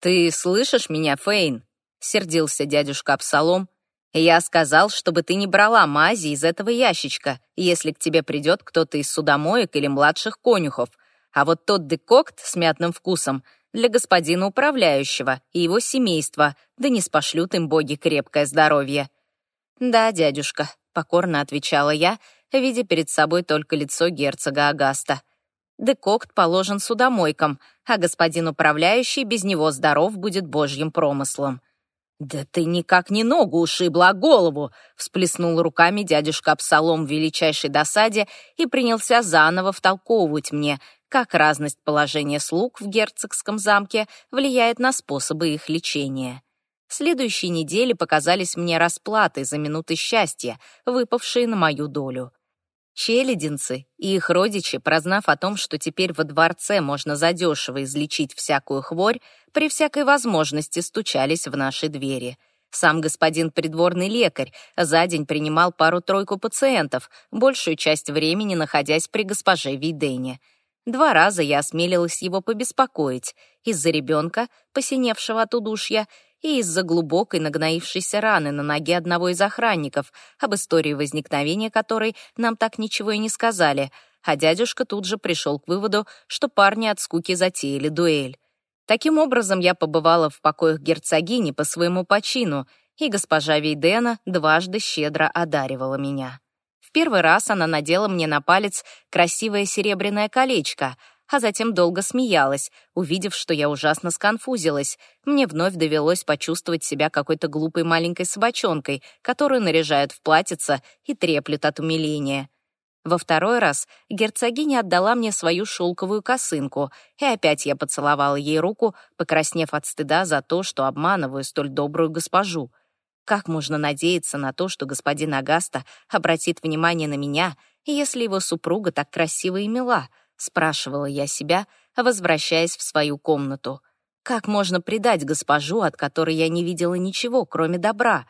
«Ты слышишь меня, Фейн?» — сердился дядюшка Абсалом. «Я сказал, чтобы ты не брала мази из этого ящичка, если к тебе придет кто-то из судомоек или младших конюхов. А вот тот декокт с мятным вкусом для господина управляющего и его семейства, да не спошлют им боги крепкое здоровье». «Да, дядюшка», — покорно отвечала я, видя перед собой только лицо герцога Агаста. «Декокт положен судомойкам, а господин управляющий без него здоров будет божьим промыслом». «Да ты никак не ногу ушибла, а голову!» — всплеснул руками дядюшка Абсалом в величайшей досаде и принялся заново втолковывать мне, как разность положения слуг в герцогском замке влияет на способы их лечения. Следующие недели показались мне расплатой за минуты счастья, выпавшие на мою долю. Челядинцы и их родичи, прознав о том, что теперь во дворце можно задешево излечить всякую хворь, при всякой возможности стучались в наши двери. Сам господин придворный лекарь за день принимал пару-тройку пациентов, большую часть времени находясь при госпоже Вейдене. Два раза я осмелилась его побеспокоить из-за ребенка, посиневшего от удушья, и из-за глубокой нагноившейся раны на ноге одного из охранников, об истории возникновения которой нам так ничего и не сказали, а дядюшка тут же пришел к выводу, что парни от скуки затеяли дуэль. Таким образом, я побывала в покоях герцогини по своему почину, и госпожа Вейдена дважды щедро одаривала меня. В первый раз она надела мне на палец красивое серебряное колечко — а затем долго смеялась, увидев, что я ужасно сконфузилась. Мне вновь довелось почувствовать себя какой-то глупой маленькой собачонкой, которую наряжают в платьице и треплют от умиления. Во второй раз герцогиня отдала мне свою шелковую косынку, и опять я поцеловала ей руку, покраснев от стыда за то, что обманываю столь добрую госпожу. Как можно надеяться на то, что господин Агаста обратит внимание на меня, если его супруга так красива и мила — спрашивала я себя, возвращаясь в свою комнату. Как можно предать госпожу, от которой я не видела ничего, кроме добра?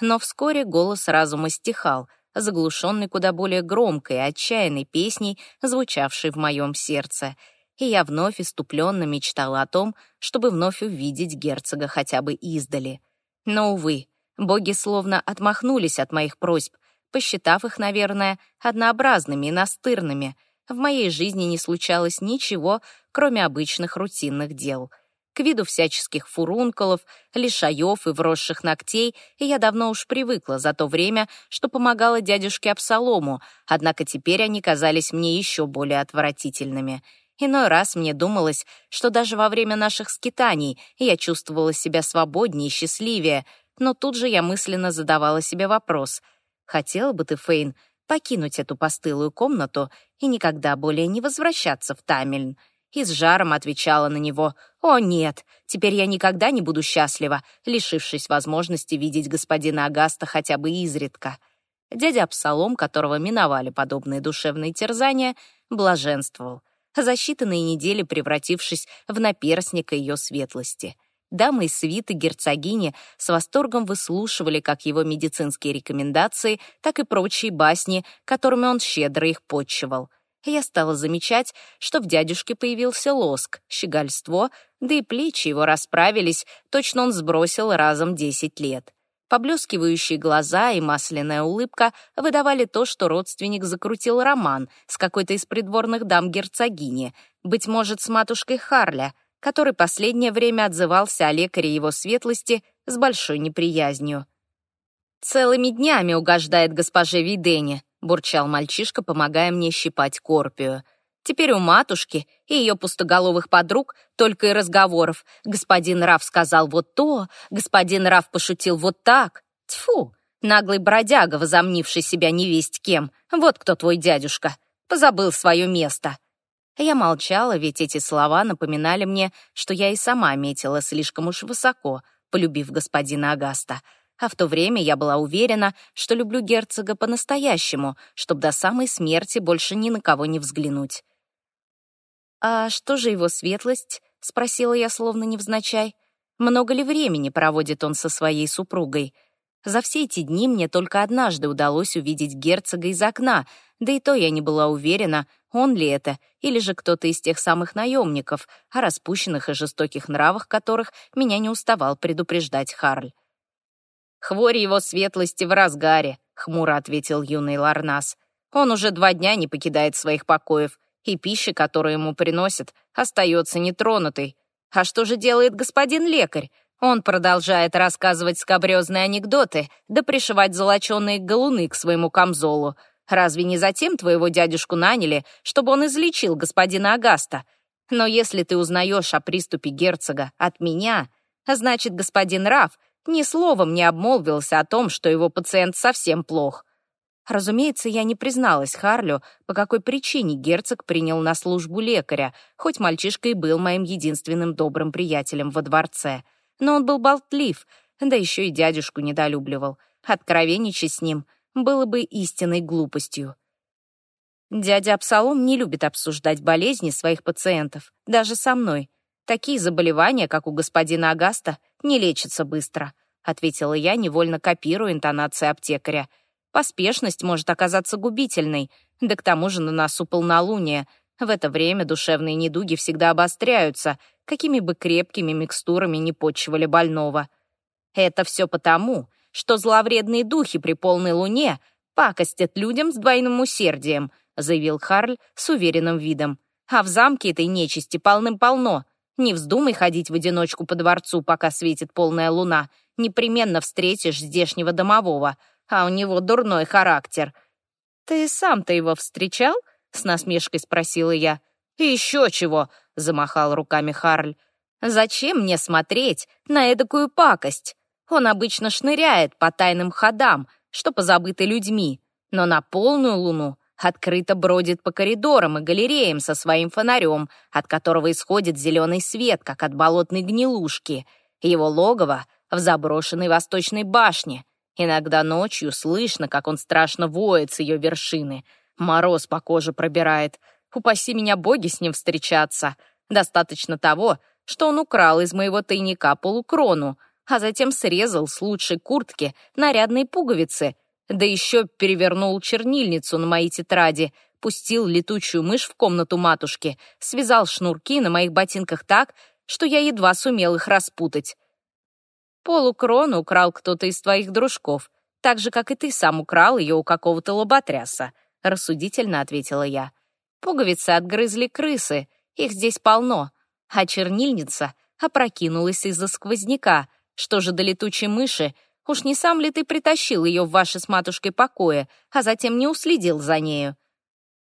Но вскоре голос разума стихал, заглушенный куда более громкой и отчаянной песней, звучавшей в моем сердце. И я вновь иступленно мечтала о том, чтобы вновь увидеть герцога хотя бы издали. Но, увы, боги словно отмахнулись от моих просьб, посчитав их, наверное, однообразными и настырными — в моей жизни не случалось ничего, кроме обычных рутинных дел. К виду всяческих фурункулов, лишаев и вросших ногтей я давно уж привыкла за то время, что помогала дядюшке Абсалому, однако теперь они казались мне еще более отвратительными. Иной раз мне думалось, что даже во время наших скитаний я чувствовала себя свободнее и счастливее, но тут же я мысленно задавала себе вопрос. «Хотела бы ты, Фейн, покинуть эту постылую комнату и никогда более не возвращаться в Тамельн. И с жаром отвечала на него «О, нет, теперь я никогда не буду счастлива, лишившись возможности видеть господина Агаста хотя бы изредка». Дядя Абсалом, которого миновали подобные душевные терзания, блаженствовал, за считанные недели превратившись в наперсника ее светлости — Дамы из свиты герцогини с восторгом выслушивали как его медицинские рекомендации, так и прочие басни, которыми он щедро их подчивал. Я стала замечать, что в дядюшке появился лоск, щегольство, да и плечи его расправились, точно он сбросил разом десять лет. Поблескивающие глаза и масляная улыбка выдавали то, что родственник закрутил роман с какой-то из придворных дам герцогини, быть может, с матушкой Харля — который последнее время отзывался о лекаре его светлости с большой неприязнью. «Целыми днями угождает госпоже Видене», — бурчал мальчишка, помогая мне щипать корпию. «Теперь у матушки и ее пустоголовых подруг только и разговоров. Господин Раф сказал вот то, господин Раф пошутил вот так. Тьфу, наглый бродяга, возомнивший себя невесть кем. Вот кто твой дядюшка. Позабыл свое место». Я молчала, ведь эти слова напоминали мне, что я и сама метила слишком уж высоко, полюбив господина Агаста. А в то время я была уверена, что люблю герцога по-настоящему, чтобы до самой смерти больше ни на кого не взглянуть. «А что же его светлость?» — спросила я словно невзначай. «Много ли времени проводит он со своей супругой?» За все эти дни мне только однажды удалось увидеть герцога из окна, да и то я не была уверена, он ли это, или же кто-то из тех самых наемников, о распущенных и жестоких нравах которых меня не уставал предупреждать Харль. «Хворь его светлости в разгаре», — хмуро ответил юный Ларнас. «Он уже два дня не покидает своих покоев, и пища, которую ему приносят, остается нетронутой. А что же делает господин лекарь? Он продолжает рассказывать скабрезные анекдоты, да пришивать золоченые галуны к своему камзолу. Разве не затем твоего дядюшку наняли, чтобы он излечил господина Агаста? Но если ты узнаешь о приступе герцога от меня, значит, господин Раф ни словом не обмолвился о том, что его пациент совсем плох. Разумеется, я не призналась Харлю, по какой причине герцог принял на службу лекаря, хоть мальчишка и был моим единственным добрым приятелем во дворце. Но он был болтлив, да еще и дядюшку недолюбливал. Откровенничать с ним было бы истинной глупостью. Дядя Абсалом не любит обсуждать болезни своих пациентов, даже со мной. Такие заболевания, как у господина Агаста, не лечатся быстро, ответила я, невольно копируя интонации аптекаря. Поспешность может оказаться губительной, да к тому же на носу полнолуние. В это время душевные недуги всегда обостряются, какими бы крепкими микстурами не почивали больного. Это все потому, что зловредные духи при полной луне пакостят людям с двойным усердием, заявил Харль с уверенным видом. А в замке этой нечисти полным-полно. Не вздумай ходить в одиночку по дворцу, пока светит полная луна. Непременно встретишь здешнего домового, а у него дурной характер. «Ты сам-то его встречал?» — с насмешкой спросила я. «Еще чего!» — замахал руками Харль. «Зачем мне смотреть на эдакую пакость? Он обычно шныряет по тайным ходам, что позабыты людьми, но на полную луну открыто бродит по коридорам и галереям со своим фонарем, от которого исходит зеленый свет, как от болотной гнилушки. Его логово в заброшенной восточной башне. Иногда ночью слышно, как он страшно воет с ее вершины. Мороз по коже пробирает. Упаси меня боги с ним встречаться. Достаточно того, что он украл из моего тайника полукрону, а затем срезал с лучшей куртки нарядные пуговицы — да еще перевернул чернильницу на моей тетради, пустил летучую мышь в комнату матушки, связал шнурки на моих ботинках так, что я едва сумел их распутать. Полукрону украл кто-то из твоих дружков, так же, как и ты сам украл ее у какого-то лоботряса, рассудительно ответила я. Пуговицы отгрызли крысы, их здесь полно, а чернильница опрокинулась из-за сквозняка. Что же до летучей мыши, Уж не сам ли ты притащил ее в ваши с матушкой покое, а затем не уследил за нею?»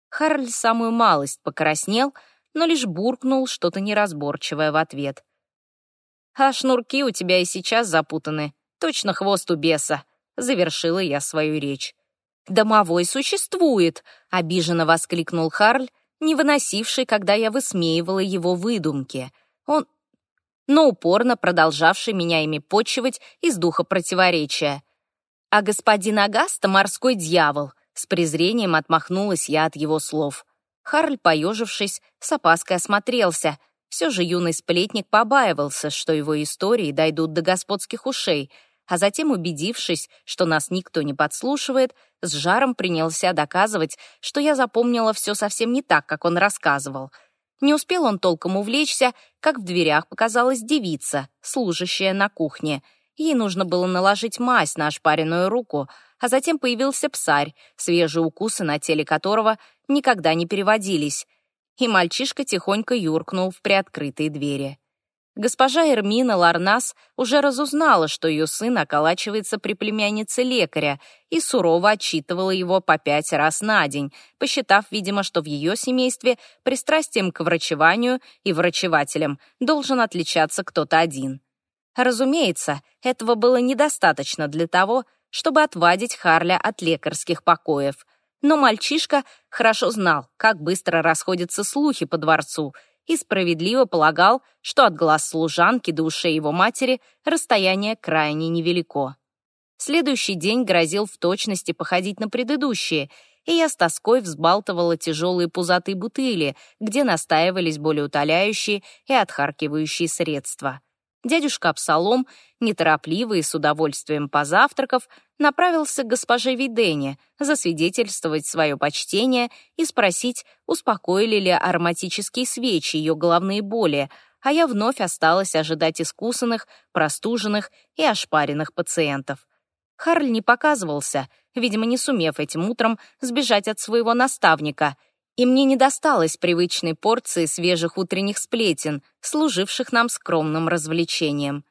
Харль самую малость покраснел, но лишь буркнул что-то неразборчивое в ответ. «А шнурки у тебя и сейчас запутаны. Точно хвост у беса», — завершила я свою речь. «Домовой существует!» — обиженно воскликнул Харль, не выносивший, когда я высмеивала его выдумки. Он но упорно продолжавший меня ими почивать из духа противоречия. «А господин Агаста — морской дьявол», — с презрением отмахнулась я от его слов. Харль, поежившись, с опаской осмотрелся. Все же юный сплетник побаивался, что его истории дойдут до господских ушей, а затем, убедившись, что нас никто не подслушивает, с жаром принялся доказывать, что я запомнила все совсем не так, как он рассказывал — не успел он толком увлечься, как в дверях показалась девица, служащая на кухне. Ей нужно было наложить мазь на ошпаренную руку, а затем появился псарь, свежие укусы на теле которого никогда не переводились, и мальчишка тихонько юркнул в приоткрытые двери. Госпожа Эрмина Ларнас уже разузнала, что ее сын околачивается при племяннице лекаря и сурово отчитывала его по пять раз на день, посчитав, видимо, что в ее семействе пристрастием к врачеванию и врачевателям должен отличаться кто-то один. Разумеется, этого было недостаточно для того, чтобы отвадить Харля от лекарских покоев. Но мальчишка хорошо знал, как быстро расходятся слухи по дворцу — и справедливо полагал, что от глаз служанки до ушей его матери расстояние крайне невелико. Следующий день грозил в точности походить на предыдущие, и я с тоской взбалтывала тяжелые пузатые бутыли, где настаивались более утоляющие и отхаркивающие средства. Дядюшка Абсалом, неторопливо и с удовольствием позавтракав, направился к госпоже Видене засвидетельствовать свое почтение и спросить, успокоили ли ароматические свечи ее головные боли, а я вновь осталась ожидать искусанных, простуженных и ошпаренных пациентов. Харль не показывался, видимо, не сумев этим утром сбежать от своего наставника, и мне не досталось привычной порции свежих утренних сплетен, служивших нам скромным развлечением.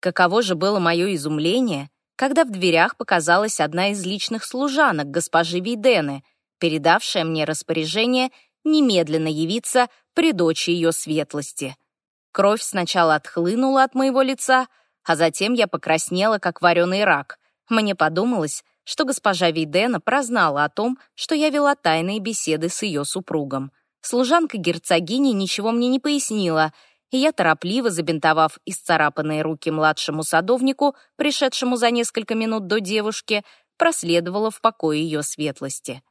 Каково же было мое изумление, когда в дверях показалась одна из личных служанок госпожи Вейдены, передавшая мне распоряжение немедленно явиться при дочи ее светлости. Кровь сначала отхлынула от моего лица, а затем я покраснела, как вареный рак. Мне подумалось, что госпожа Вейдена прознала о том, что я вела тайные беседы с ее супругом. Служанка герцогини ничего мне не пояснила — и я, торопливо забинтовав исцарапанные руки младшему садовнику, пришедшему за несколько минут до девушки, проследовала в покое ее светлости.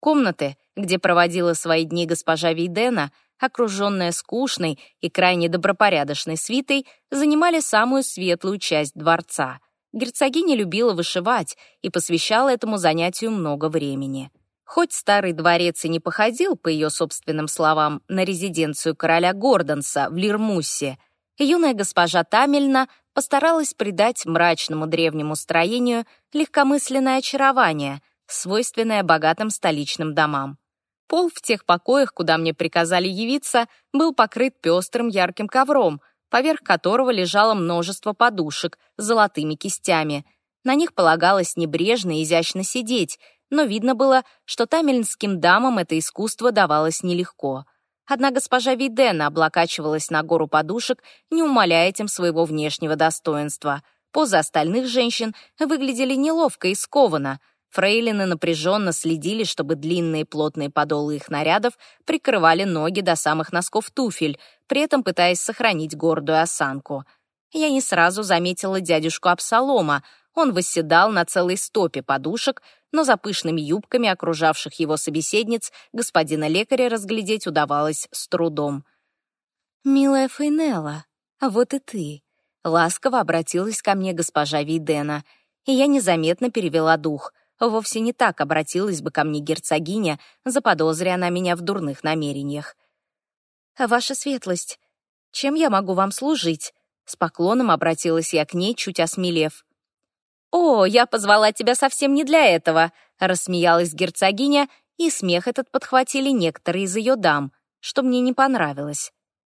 Комнаты, где проводила свои дни госпожа Вейдена, окруженная скучной и крайне добропорядочной свитой, занимали самую светлую часть дворца. Герцогиня любила вышивать и посвящала этому занятию много времени. Хоть старый дворец и не походил, по ее собственным словам, на резиденцию короля Гордонса в Лирмусе, юная госпожа Тамельна постаралась придать мрачному древнему строению легкомысленное очарование, свойственное богатым столичным домам. Пол в тех покоях, куда мне приказали явиться, был покрыт пестрым ярким ковром, поверх которого лежало множество подушек с золотыми кистями. На них полагалось небрежно и изящно сидеть — но видно было, что тамельнским дамам это искусство давалось нелегко. Одна госпожа Видена облокачивалась на гору подушек, не умаляя этим своего внешнего достоинства. Позы остальных женщин выглядели неловко и скованно. Фрейлины напряженно следили, чтобы длинные плотные подолы их нарядов прикрывали ноги до самых носков туфель, при этом пытаясь сохранить гордую осанку. Я не сразу заметила дядюшку Абсалома. Он восседал на целой стопе подушек, но за пышными юбками окружавших его собеседниц господина лекаря разглядеть удавалось с трудом. «Милая Фейнелла, а вот и ты», — ласково обратилась ко мне госпожа Вейдена, и я незаметно перевела дух. Вовсе не так обратилась бы ко мне герцогиня, заподозря она меня в дурных намерениях. «Ваша светлость, чем я могу вам служить?» С поклоном обратилась я к ней, чуть осмелев. «О, я позвала тебя совсем не для этого», — рассмеялась герцогиня, и смех этот подхватили некоторые из ее дам, что мне не понравилось.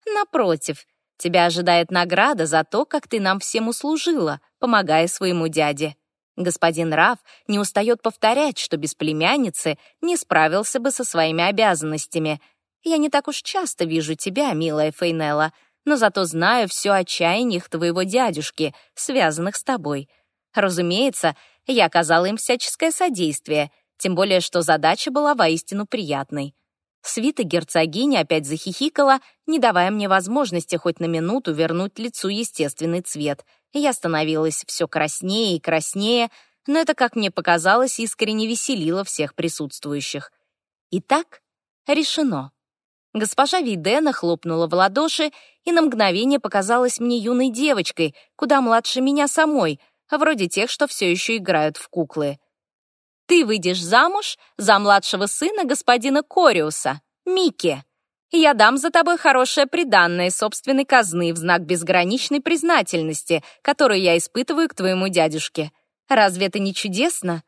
«Напротив, тебя ожидает награда за то, как ты нам всем услужила, помогая своему дяде. Господин Раф не устает повторять, что без племянницы не справился бы со своими обязанностями. Я не так уж часто вижу тебя, милая Фейнелла, но зато знаю все о чаяниях твоего дядюшки, связанных с тобой. Разумеется, я оказала им всяческое содействие, тем более что задача была воистину приятной. Свита герцогиня опять захихикала, не давая мне возможности хоть на минуту вернуть лицу естественный цвет. Я становилась все краснее и краснее, но это, как мне показалось, искренне веселило всех присутствующих. Итак, решено. Госпожа Видена хлопнула в ладоши и на мгновение показалась мне юной девочкой, куда младше меня самой — вроде тех, что все еще играют в куклы. «Ты выйдешь замуж за младшего сына господина Кориуса, Микки. Я дам за тобой хорошее приданное собственной казны в знак безграничной признательности, которую я испытываю к твоему дядюшке. Разве это не чудесно?»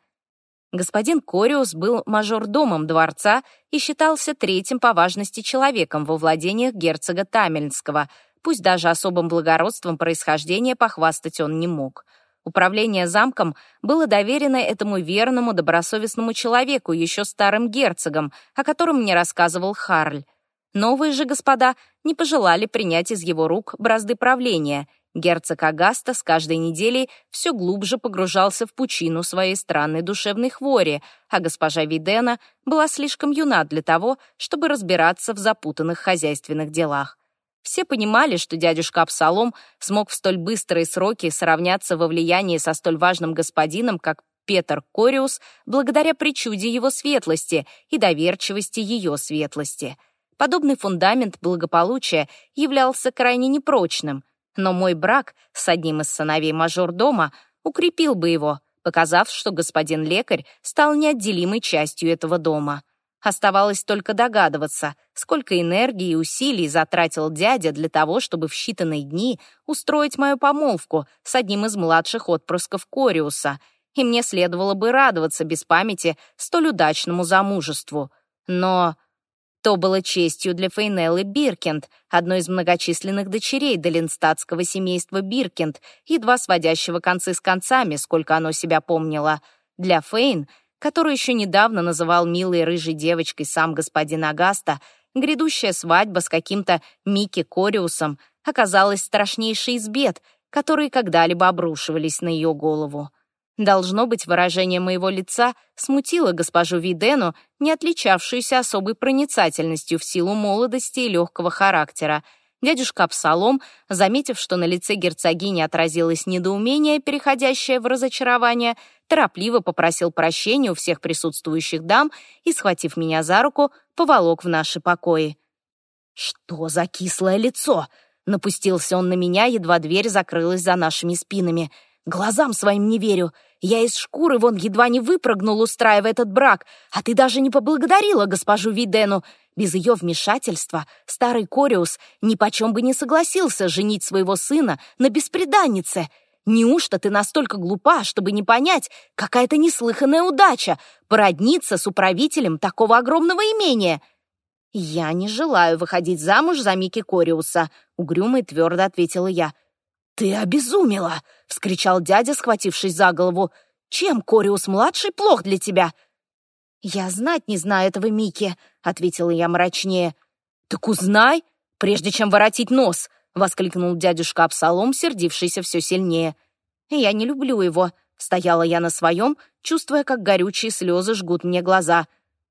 Господин Кориус был мажордомом дворца и считался третьим по важности человеком во владениях герцога Тамельнского, пусть даже особым благородством происхождения похвастать он не мог — Управление замком было доверено этому верному, добросовестному человеку, еще старым герцогом, о котором мне рассказывал Харль. Новые же господа не пожелали принять из его рук бразды правления. Герцог Агаста с каждой неделей все глубже погружался в пучину своей странной душевной хвори, а госпожа Видена была слишком юна для того, чтобы разбираться в запутанных хозяйственных делах. Все понимали, что дядюшка Абсалом смог в столь быстрые сроки сравняться во влиянии со столь важным господином, как Петр Кориус, благодаря причуде его светлости и доверчивости ее светлости. Подобный фундамент благополучия являлся крайне непрочным. Но мой брак с одним из сыновей мажордома укрепил бы его, показав, что господин лекарь стал неотделимой частью этого дома. Оставалось только догадываться, сколько энергии и усилий затратил дядя для того, чтобы в считанные дни устроить мою помолвку с одним из младших отпрысков Кориуса, и мне следовало бы радоваться без памяти столь удачному замужеству. Но то было честью для Фейнеллы Биркент, одной из многочисленных дочерей долинстатского семейства Биркент, едва сводящего концы с концами, сколько оно себя помнило. Для Фейн — которую еще недавно называл милой рыжей девочкой сам господин Агаста, грядущая свадьба с каким-то Микки Кориусом оказалась страшнейшей из бед, которые когда-либо обрушивались на ее голову. Должно быть, выражение моего лица смутило госпожу Видену, не отличавшуюся особой проницательностью в силу молодости и легкого характера — Дядюшка Абсалом, заметив, что на лице герцогини отразилось недоумение, переходящее в разочарование, торопливо попросил прощения у всех присутствующих дам и, схватив меня за руку, поволок в наши покои. «Что за кислое лицо?» Напустился он на меня, едва дверь закрылась за нашими спинами. «Глазам своим не верю. Я из шкуры вон едва не выпрыгнул, устраивая этот брак, а ты даже не поблагодарила госпожу Видену. Без ее вмешательства старый Кориус нипочем бы не согласился женить своего сына на беспреданнице. Неужто ты настолько глупа, чтобы не понять, какая-то неслыханная удача породниться с управителем такого огромного имения?» «Я не желаю выходить замуж за Микки Кориуса», — угрюмо и твердо ответила я. «Ты обезумела!» — вскричал дядя, схватившись за голову. «Чем Кориус-младший плох для тебя?» «Я знать не знаю этого Микки», — ответила я мрачнее. «Так узнай, прежде чем воротить нос», — воскликнул дядюшка Абсалом, сердившийся все сильнее. «Я не люблю его», — стояла я на своем, чувствуя, как горючие слезы жгут мне глаза.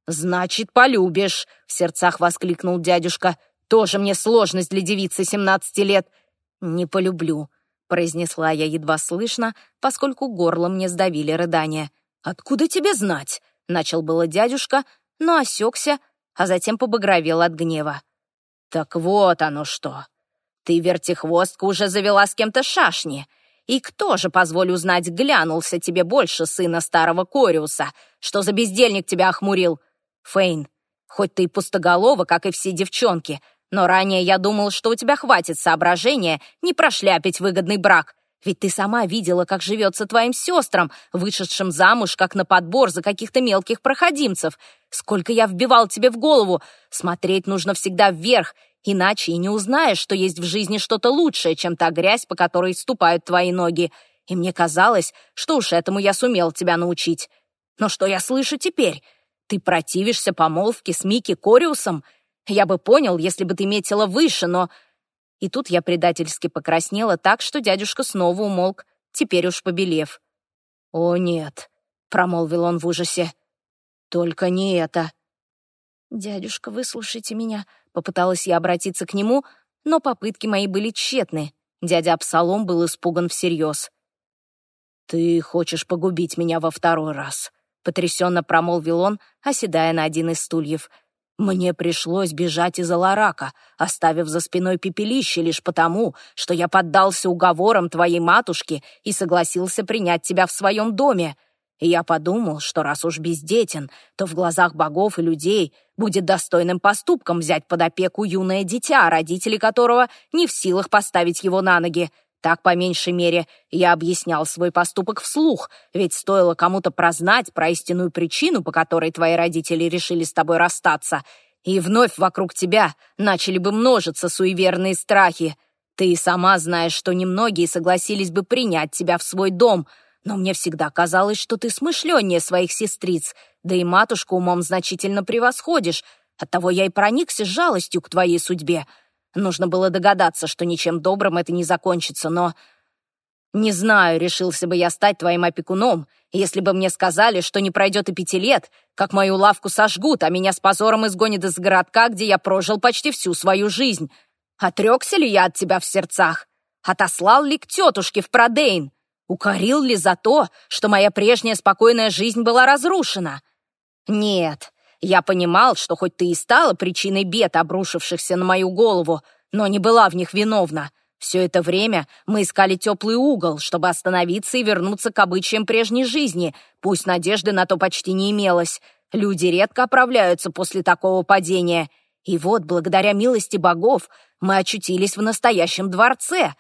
«Значит, полюбишь», — в сердцах воскликнул дядюшка. «Тоже мне сложность для девицы семнадцати лет». «Не полюблю», — произнесла я едва слышно, поскольку горло мне сдавили рыдания. «Откуда тебе знать?» Начал было дядюшка, но осекся, а затем побагровел от гнева. «Так вот оно что! Ты, вертихвостка, уже завела с кем-то шашни. И кто же, позволь узнать, глянулся тебе больше сына старого Кориуса? Что за бездельник тебя охмурил? Фейн, хоть ты и пустоголова, как и все девчонки, но ранее я думал, что у тебя хватит соображения не прошляпить выгодный брак. Ведь ты сама видела, как живется твоим сестрам, вышедшим замуж, как на подбор за каких-то мелких проходимцев. Сколько я вбивал тебе в голову. Смотреть нужно всегда вверх, иначе и не узнаешь, что есть в жизни что-то лучшее, чем та грязь, по которой ступают твои ноги. И мне казалось, что уж этому я сумел тебя научить. Но что я слышу теперь? Ты противишься помолвке с Микки Кориусом? Я бы понял, если бы ты метила выше, но и тут я предательски покраснела так, что дядюшка снова умолк, теперь уж побелев. «О, нет», — промолвил он в ужасе, — «только не это». «Дядюшка, выслушайте меня», — попыталась я обратиться к нему, но попытки мои были тщетны. Дядя Абсалом был испуган всерьез. «Ты хочешь погубить меня во второй раз», — потрясенно промолвил он, оседая на один из стульев — мне пришлось бежать из Аларака, оставив за спиной пепелище лишь потому, что я поддался уговорам твоей матушки и согласился принять тебя в своем доме. И я подумал, что раз уж бездетен, то в глазах богов и людей будет достойным поступком взять под опеку юное дитя, родители которого не в силах поставить его на ноги, так, по меньшей мере, я объяснял свой поступок вслух, ведь стоило кому-то прознать про истинную причину, по которой твои родители решили с тобой расстаться, и вновь вокруг тебя начали бы множиться суеверные страхи. Ты и сама знаешь, что немногие согласились бы принять тебя в свой дом, но мне всегда казалось, что ты смышленнее своих сестриц, да и матушку умом значительно превосходишь, оттого я и проникся жалостью к твоей судьбе». Нужно было догадаться, что ничем добрым это не закончится, но... Не знаю, решился бы я стать твоим опекуном, если бы мне сказали, что не пройдет и пяти лет, как мою лавку сожгут, а меня с позором изгонят из городка, где я прожил почти всю свою жизнь. Отрекся ли я от тебя в сердцах? Отослал ли к тетушке в Продейн? Укорил ли за то, что моя прежняя спокойная жизнь была разрушена? Нет, я понимал, что хоть ты и стала причиной бед, обрушившихся на мою голову, но не была в них виновна. Все это время мы искали теплый угол, чтобы остановиться и вернуться к обычаям прежней жизни, пусть надежды на то почти не имелось. Люди редко оправляются после такого падения. И вот, благодаря милости богов, мы очутились в настоящем дворце.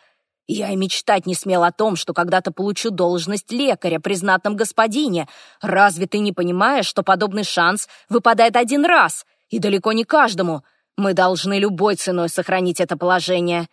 Я и мечтать не смел о том, что когда-то получу должность лекаря при знатном господине. Разве ты не понимаешь, что подобный шанс выпадает один раз, и далеко не каждому? Мы должны любой ценой сохранить это положение.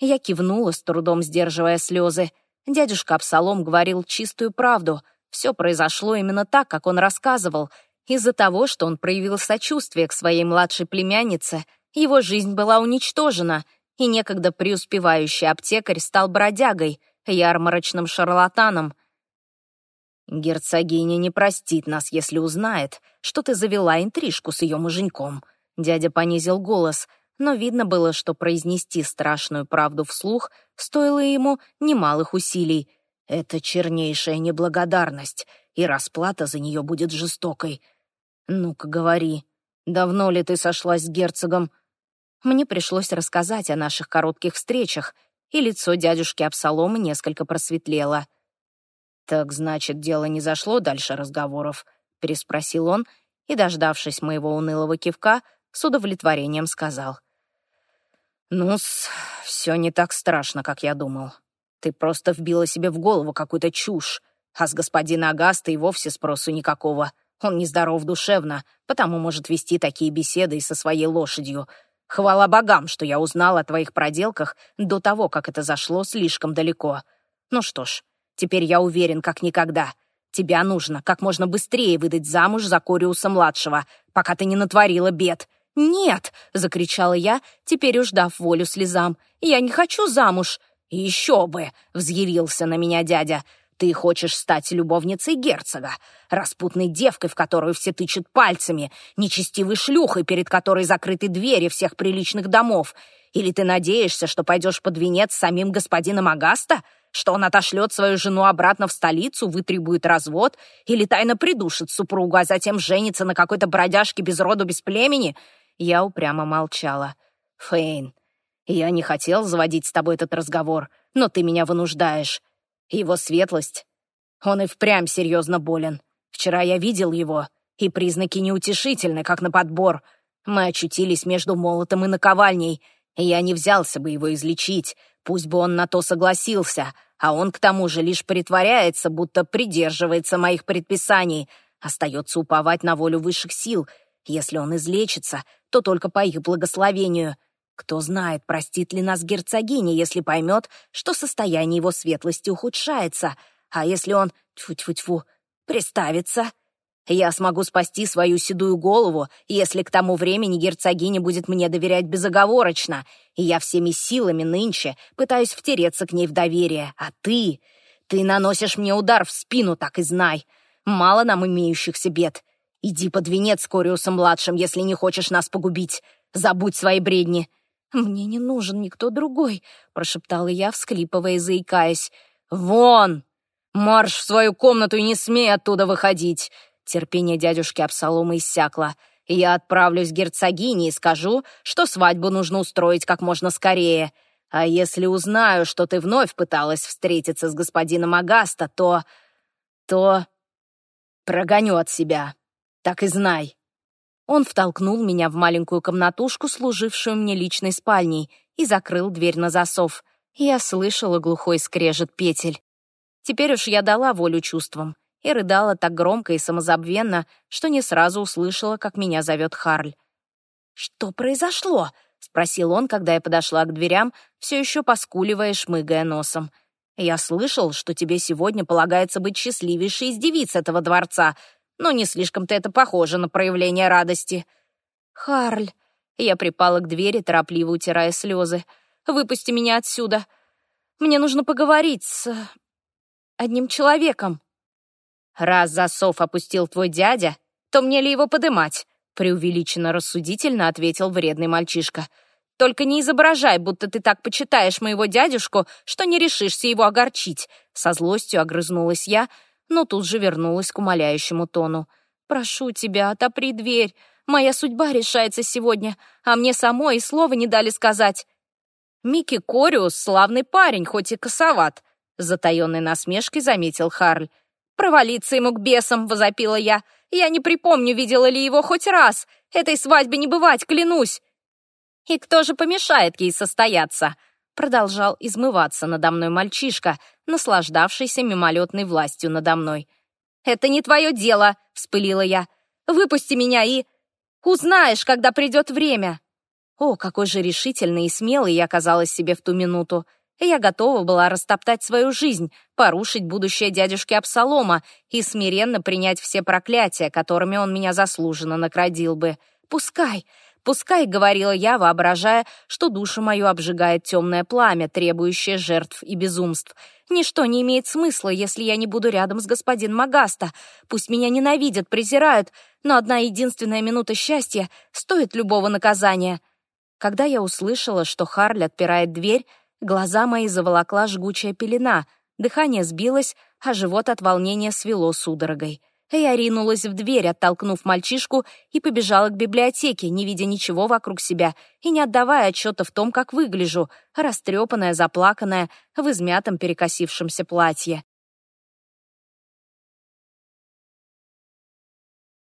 Я кивнула, с трудом сдерживая слезы. Дядюшка Абсалом говорил чистую правду. Все произошло именно так, как он рассказывал. Из-за того, что он проявил сочувствие к своей младшей племяннице, его жизнь была уничтожена, и некогда преуспевающий аптекарь стал бродягой, ярмарочным шарлатаном. «Герцогиня не простит нас, если узнает, что ты завела интрижку с ее муженьком», — дядя понизил голос — но видно было, что произнести страшную правду вслух стоило ему немалых усилий. Это чернейшая неблагодарность, и расплата за нее будет жестокой. Ну-ка, говори, давно ли ты сошлась с герцогом? Мне пришлось рассказать о наших коротких встречах, и лицо дядюшки Абсалома несколько просветлело. «Так, значит, дело не зашло дальше разговоров?» — переспросил он, и, дождавшись моего унылого кивка, с удовлетворением сказал. «Ну-с, все не так страшно, как я думал. Ты просто вбила себе в голову какую-то чушь, а с господина Агаста и вовсе спросу никакого. Он нездоров душевно, потому может вести такие беседы и со своей лошадью. Хвала богам, что я узнал о твоих проделках до того, как это зашло слишком далеко. Ну что ж, теперь я уверен, как никогда. Тебя нужно как можно быстрее выдать замуж за Кориуса-младшего, пока ты не натворила бед. «Нет!» — закричала я, теперь уж дав волю слезам. «Я не хочу замуж!» «Еще бы!» — взъявился на меня дядя. «Ты хочешь стать любовницей герцога, распутной девкой, в которую все тычут пальцами, нечестивой шлюхой, перед которой закрыты двери всех приличных домов. Или ты надеешься, что пойдешь под венец с самим господином Агаста?» что он отошлет свою жену обратно в столицу, вытребует развод или тайно придушит супругу, а затем женится на какой-то бродяжке без роду, без племени? Я упрямо молчала. «Фейн, я не хотел заводить с тобой этот разговор, но ты меня вынуждаешь. Его светлость, он и впрямь серьезно болен. Вчера я видел его, и признаки неутешительны, как на подбор. Мы очутились между молотом и наковальней, и я не взялся бы его излечить, пусть бы он на то согласился, а он к тому же лишь притворяется, будто придерживается моих предписаний, остается уповать на волю высших сил. Если он излечится, то только по их благословению. Кто знает, простит ли нас герцогиня, если поймет, что состояние его светлости ухудшается, а если он, тьфу-тьфу-тьфу, приставится. Я смогу спасти свою седую голову, если к тому времени герцогиня будет мне доверять безоговорочно, и я всеми силами нынче пытаюсь втереться к ней в доверие. А ты... Ты наносишь мне удар в спину, так и знай. Мало нам имеющихся бед. Иди под венец Кориусом-младшим, если не хочешь нас погубить. Забудь свои бредни». «Мне не нужен никто другой», — прошептала я, всклипывая и заикаясь. «Вон! Марш в свою комнату и не смей оттуда выходить!» Терпение дядюшки Абсалома иссякло. «Я отправлюсь к герцогине и скажу, что свадьбу нужно устроить как можно скорее. А если узнаю, что ты вновь пыталась встретиться с господином Агаста, то... то... прогоню от себя». Так и знай». Он втолкнул меня в маленькую комнатушку, служившую мне личной спальней, и закрыл дверь на засов. Я слышала глухой скрежет петель. Теперь уж я дала волю чувствам и рыдала так громко и самозабвенно, что не сразу услышала, как меня зовет Харль. «Что произошло?» — спросил он, когда я подошла к дверям, все еще поскуливая шмыгая носом. «Я слышал, что тебе сегодня полагается быть счастливейшей из девиц этого дворца, но не слишком-то это похоже на проявление радости. «Харль!» Я припала к двери, торопливо утирая слезы. «Выпусти меня отсюда! Мне нужно поговорить с... одним человеком!» «Раз засов опустил твой дядя, то мне ли его подымать?» преувеличенно рассудительно ответил вредный мальчишка. «Только не изображай, будто ты так почитаешь моего дядюшку, что не решишься его огорчить!» Со злостью огрызнулась я, но тут же вернулась к умоляющему тону. «Прошу тебя, отопри дверь. Моя судьба решается сегодня, а мне самой и слова не дали сказать». Микки Кориус — славный парень, хоть и косоват», — затаенной насмешкой заметил Харль. «Провалиться ему к бесам!» — возопила я. «Я не припомню, видела ли его хоть раз. Этой свадьбе не бывать, клянусь!» «И кто же помешает ей состояться?» Продолжал измываться надо мной мальчишка, наслаждавшийся мимолетной властью надо мной. «Это не твое дело!» — вспылила я. «Выпусти меня и... Узнаешь, когда придет время!» О, какой же решительной и смелой я казалась себе в ту минуту. Я готова была растоптать свою жизнь, порушить будущее дядюшки Абсалома и смиренно принять все проклятия, которыми он меня заслуженно наградил бы. «Пускай, пускай», — говорила я, воображая, что душу мою обжигает темное пламя, требующее жертв и безумств. «Ничто не имеет смысла, если я не буду рядом с господином Магаста. Пусть меня ненавидят, презирают, но одна единственная минута счастья стоит любого наказания». Когда я услышала, что Харли отпирает дверь, глаза мои заволокла жгучая пелена, дыхание сбилось, а живот от волнения свело судорогой. Я ринулась в дверь, оттолкнув мальчишку, и побежала к библиотеке, не видя ничего вокруг себя и не отдавая отчета в том, как выгляжу, растрепанная, заплаканная, в измятом перекосившемся платье.